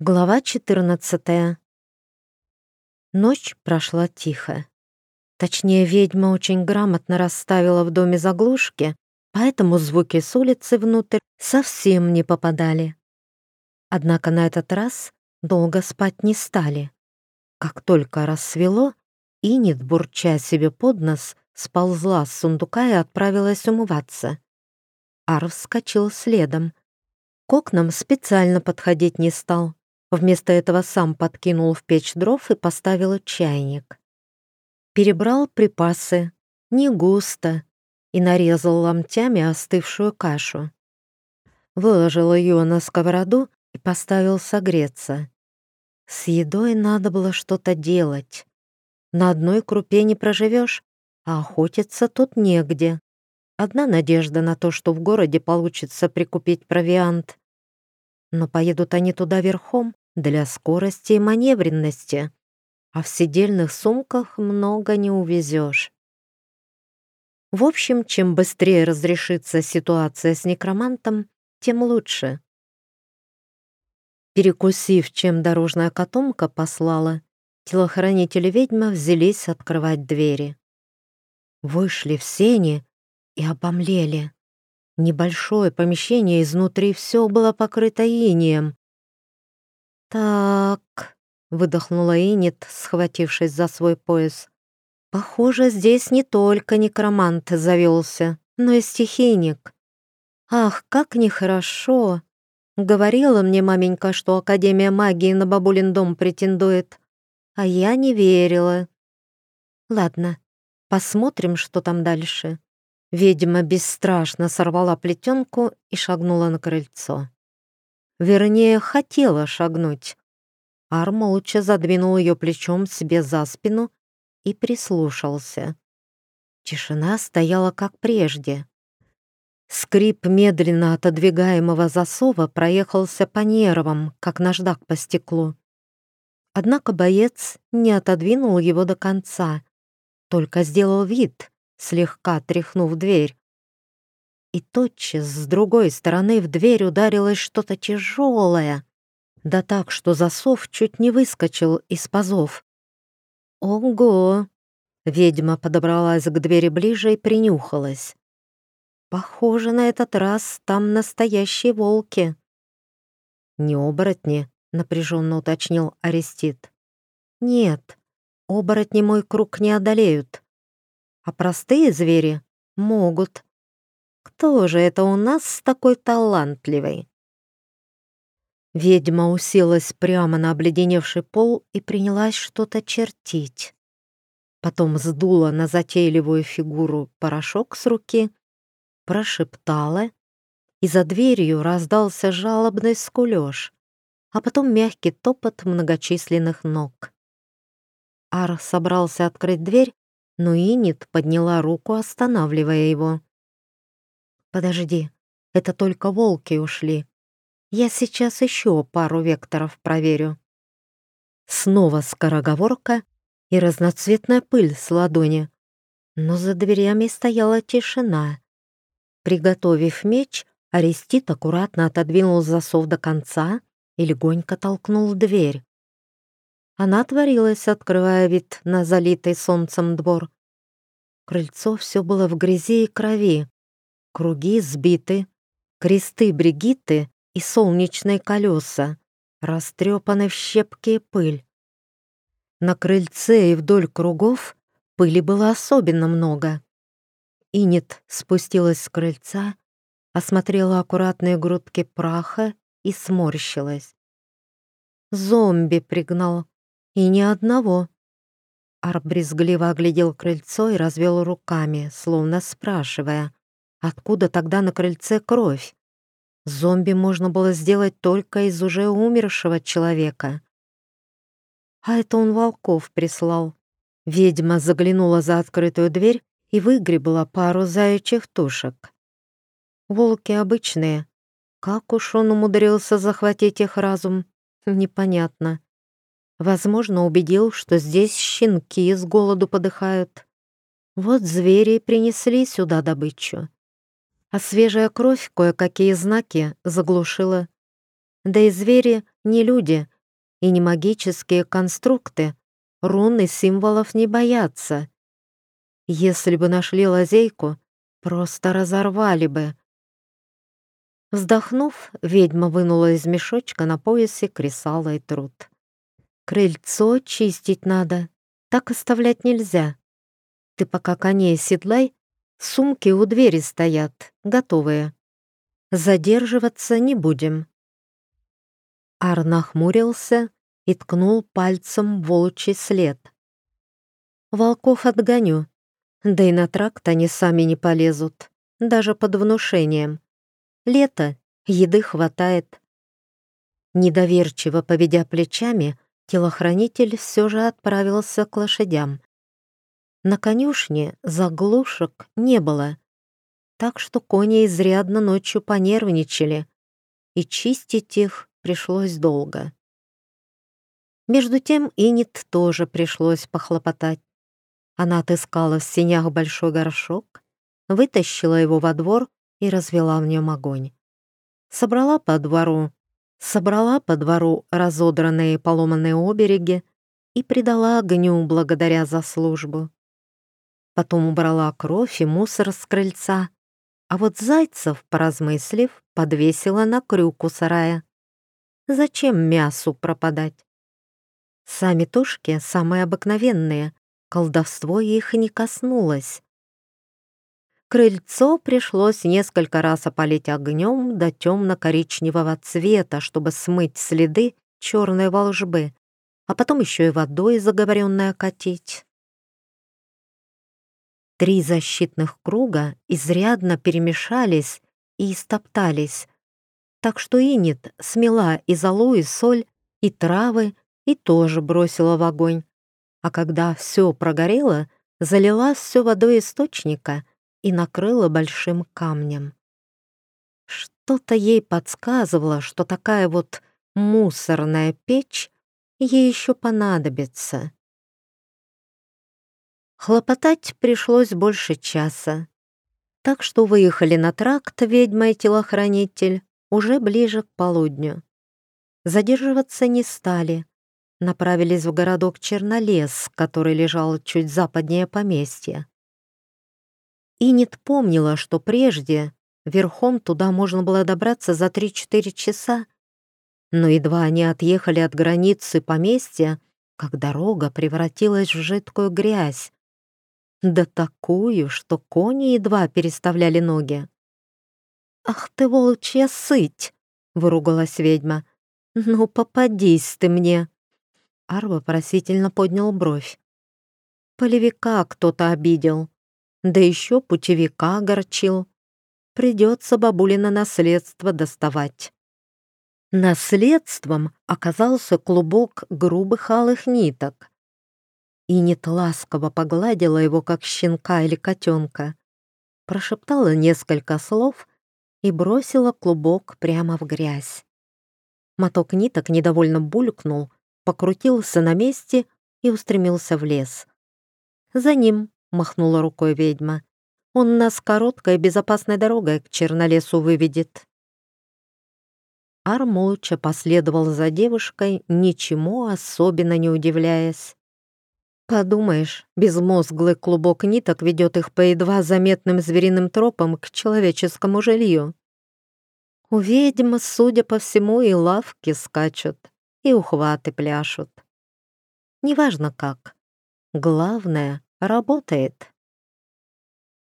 Глава 14. Ночь прошла тихо. Точнее, ведьма очень грамотно расставила в доме заглушки, поэтому звуки с улицы внутрь совсем не попадали. Однако на этот раз долго спать не стали. Как только рассвело, Инет, бурча себе под нос, сползла с сундука и отправилась умываться. Ар вскочил следом. К окнам специально подходить не стал, Вместо этого сам подкинул в печь дров и поставил чайник. Перебрал припасы, не густо, и нарезал ломтями остывшую кашу. Выложил ее на сковороду и поставил согреться. С едой надо было что-то делать. На одной крупе не проживешь, а охотиться тут негде. Одна надежда на то, что в городе получится прикупить провиант. Но поедут они туда верхом, для скорости и маневренности, а в сидельных сумках много не увезешь. В общем, чем быстрее разрешится ситуация с некромантом, тем лучше. Перекусив, чем дорожная котомка послала, телохранители ведьмы взялись открывать двери. Вышли в сени и обомлели. Небольшое помещение изнутри все было покрыто инием, «Так», — выдохнула Инет, схватившись за свой пояс. «Похоже, здесь не только некромант завелся, но и стихийник. Ах, как нехорошо! Говорила мне маменька, что Академия магии на бабулин дом претендует, а я не верила. Ладно, посмотрим, что там дальше». Ведьма бесстрашно сорвала плетенку и шагнула на крыльцо. Вернее, хотела шагнуть. Ар молча задвинул ее плечом себе за спину и прислушался. Тишина стояла как прежде. Скрип медленно отодвигаемого засова проехался по нервам, как наждак по стеклу. Однако боец не отодвинул его до конца, только сделал вид, слегка тряхнув дверь и тотчас с другой стороны в дверь ударилось что-то тяжелое, да так, что засов чуть не выскочил из пазов. «Ого!» — ведьма подобралась к двери ближе и принюхалась. «Похоже, на этот раз там настоящие волки». «Не оборотни?» — напряженно уточнил Арестит. «Нет, оборотни мой круг не одолеют, а простые звери могут». Кто же это у нас такой талантливый? Ведьма уселась прямо на обледеневший пол и принялась что-то чертить. Потом сдула на затейливую фигуру порошок с руки, прошептала, и за дверью раздался жалобный скулёж, а потом мягкий топот многочисленных ног. Ар собрался открыть дверь, но Инит подняла руку, останавливая его. Подожди, это только волки ушли. Я сейчас еще пару векторов проверю. Снова скороговорка и разноцветная пыль с ладони. Но за дверями стояла тишина. Приготовив меч, Арестит аккуратно отодвинул засов до конца и легонько толкнул дверь. Она отворилась, открывая вид на залитый солнцем двор. Крыльцо все было в грязи и крови. Круги сбиты, кресты Бригитты и солнечные колеса растрепаны в щепки и пыль. На крыльце и вдоль кругов пыли было особенно много. Инет спустилась с крыльца, осмотрела аккуратные грудки праха и сморщилась. Зомби пригнал, и ни одного. Ар брезгливо оглядел крыльцо и развел руками, словно спрашивая, Откуда тогда на крыльце кровь? Зомби можно было сделать только из уже умершего человека. А это он волков прислал. Ведьма заглянула за открытую дверь и выгребла пару заячьих тушек. Волки обычные. Как уж он умудрился захватить их разум, непонятно. Возможно, убедил, что здесь щенки с голоду подыхают. Вот звери принесли сюда добычу а свежая кровь кое-какие знаки заглушила. Да и звери не люди и не магические конструкты. Руны символов не боятся. Если бы нашли лазейку, просто разорвали бы. Вздохнув, ведьма вынула из мешочка на поясе кресало и труд. «Крыльцо чистить надо, так оставлять нельзя. Ты пока коней седлай, сумки у двери стоят, готовые. Задерживаться не будем». Ар нахмурился и ткнул пальцем волчий след. «Волков отгоню, да и на тракт они сами не полезут, даже под внушением. Лето, еды хватает». Недоверчиво поведя плечами, телохранитель все же отправился к лошадям. На конюшне заглушек не было, так что кони изрядно ночью понервничали, и чистить их пришлось долго. Между тем Инит тоже пришлось похлопотать. Она отыскала в сенях большой горшок, вытащила его во двор и развела в нем огонь. Собрала по двору, собрала по двору разодранные и поломанные обереги и придала огню благодаря за службу. Потом убрала кровь и мусор с крыльца, а вот зайцев, поразмыслив, подвесила на крюк у сарая. Зачем мясу пропадать? Сами тушки самые обыкновенные, колдовство их не коснулось. Крыльцо пришлось несколько раз опалить огнем до темно-коричневого цвета, чтобы смыть следы черной волжбы, а потом еще и водой заговоренной окатить. Три защитных круга изрядно перемешались и истоптались, так что Инит смела и золу, соль, и травы, и тоже бросила в огонь. А когда все прогорело, залила все водой источника и накрыла большим камнем. Что-то ей подсказывало, что такая вот мусорная печь ей еще понадобится. Хлопотать пришлось больше часа, так что выехали на тракт ведьма и телохранитель уже ближе к полудню. Задерживаться не стали. Направились в городок Чернолес, который лежал чуть западнее поместья. Инет помнила, что прежде верхом туда можно было добраться за 3-4 часа, но едва они отъехали от границы поместья, как дорога превратилась в жидкую грязь. Да такую, что кони едва переставляли ноги. «Ах ты, волчья сыть!» — выругалась ведьма. «Ну, попадись ты мне!» Арва просительно поднял бровь. «Полевика кто-то обидел, да еще путевика огорчил. Придется бабулина наследство доставать». Наследством оказался клубок грубых алых ниток. И нет ласково погладила его, как щенка или котенка. Прошептала несколько слов — и бросила клубок прямо в грязь. Моток ниток недовольно булькнул, покрутился на месте и устремился в лес. «За ним», — махнула рукой ведьма, — «он нас короткой безопасной дорогой к Чернолесу выведет». Ар молча последовал за девушкой, ничему особенно не удивляясь. Подумаешь, безмозглый клубок ниток ведет их по едва заметным звериным тропам к человеческому жилью. У ведьм, судя по всему, и лавки скачут, и ухваты пляшут. Неважно как. Главное, работает.